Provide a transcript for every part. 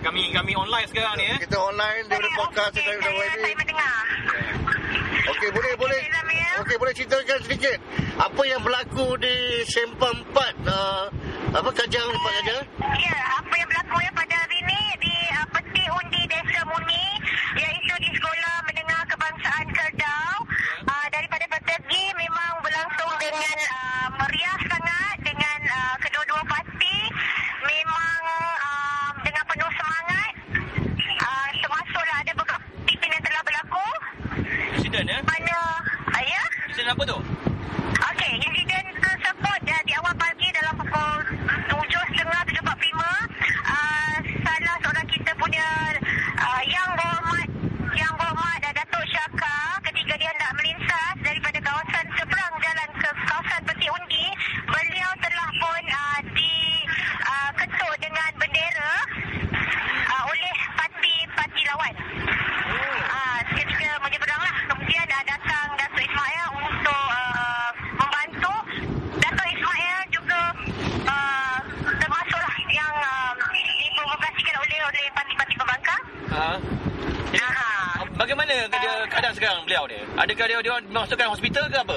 kami kami online sekarang ni eh. Kita online daripada podcast daripada saya, YB. saya mendengar. Okey, boleh boleh. Okey, boleh ceritakan sedikit apa yang berlaku di Sempang 4 uh, apa Kajang Pak Kajang? Ya, apa yang berlaku ya pada hari ini di uh, peti undi Desa Muni iaitu di Sekolah Menengah Kebangsaan Kerbau uh, daripada petergi memang berlangsung dengan uh, meriah sangat dengan uh, kedua-dua parti memang uh, dengan penuh semangat uh, termasuklah ada beberapa pimpinan yang telah berlaku Insiden ya. mana uh, ya Insiden apa tu? Okey, insiden tersebut uh, di awal pagi dalam pukul 7.30 7.45 uh, salah seorang kita punya uh, yang berhormat yang berhormat uh, Datuk Syaka ketika dia hendak melintas daripada kawasan seberang jalan ke kawasan peti undi beliau telah pun uh, di uh, ketuk dengan bendera uh, oleh parti-parti lawan. Ah, ketika menyeberang lah. Kemudian uh, datang Datuk Ismail untuk uh, membantu. Datuk Ismail juga uh, termasuklah yang uh, diprovokasikan oleh oleh parti-parti pembangkang. Ha. Jadi, Aha. Bagaimana dia keadaan sekarang beliau ni? Adakah dia dia dimasukkan hospital ke apa?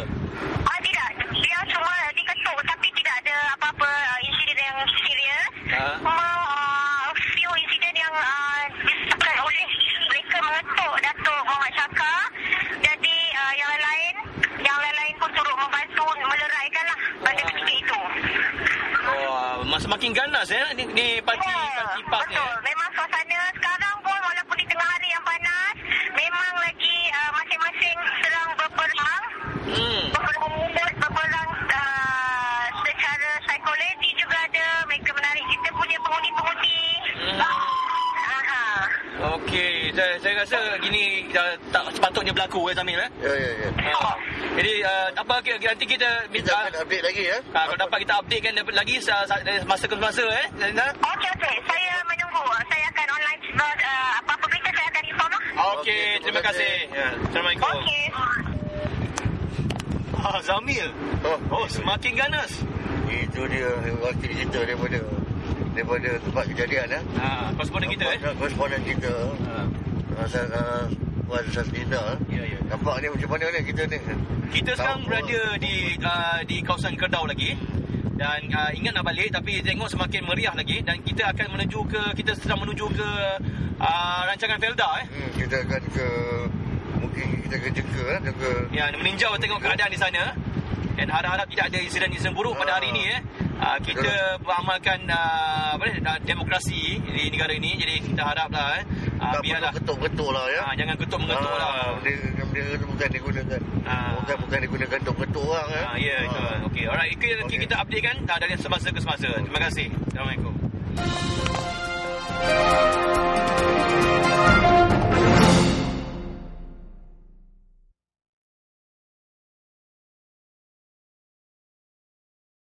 Ah tidak, dia cuma diketuk tapi tidak ada apa-apa uh, insiden yang serius. Ha. Cuma uh, few insiden yang uh, disebabkan oleh mereka mengetuk Datuk Muhammad Syaka. Jadi uh, yang lain yang lain pun turut membantu meleraikan lah pada ketika itu. Oh, masa makin ganas ya di, di parti parti PAS ni. eh? Memang suasana sekarang pun walaupun di tengah hari yang panas, memang lagi uh, masing-masing sedang berperang Hmm. berperang mulut, berperang uh, secara psikologi juga ada. Mereka menarik kita punya pengundi-pengundi. Hmm. Aha. Okey, saya, saya rasa gini uh, tak sepatutnya berlaku eh Zamil eh. Ya ya ya. Ha. Jadi uh, apa okay, okay, nanti kita Kita minta akan update lagi ya. uh, kalau dapat kita updatekan dapat lagi sa- sa- dari masa ke masa eh. Okey, okey. Saya menunggu. Saya akan online uh, apa-apa berita saya akan inform lah. Okey, Okey, terima terima kasih. Ya, Assalamualaikum. Okey. Ah, Zamil. Oh, Oh, semakin ganas. itu dia wakil kita daripada daripada tempat kejadian ya. Ha, koresponden kita eh. Nampak Koresponden kita. Ha. Asal uh, Puan Sasnina. Ya, ya. Nampak ni macam mana ni kita ni? Kita sekarang berada di uh, di kawasan Kerbau lagi dan uh, ingat nak balik tapi tengok semakin meriah lagi dan kita akan menuju ke kita sedang menuju ke uh, rancangan Felda eh. Hmm, kita akan ke mungkin kita ke Jeka eh, ke Ya, meninjau tengok keadaan di sana dan harap-harap tidak ada insiden-insiden buruk pada hari ini eh. Uh, kita beramalkan uh, apa ni uh, demokrasi di negara ini jadi kita haraplah eh uh, tak biarlah ketuk-ketuk lah ya. uh, jangan ketuk mengetuk lah. Dia, dia itu bukan digunakan. Ah. Bukan bukan digunakan untuk ketuk orang ya. Ah, ya, itu. Ah. Okey, alright. Itu yang Okey. kita updatekan uh, dari semasa ke semasa. Terima kasih. Assalamualaikum.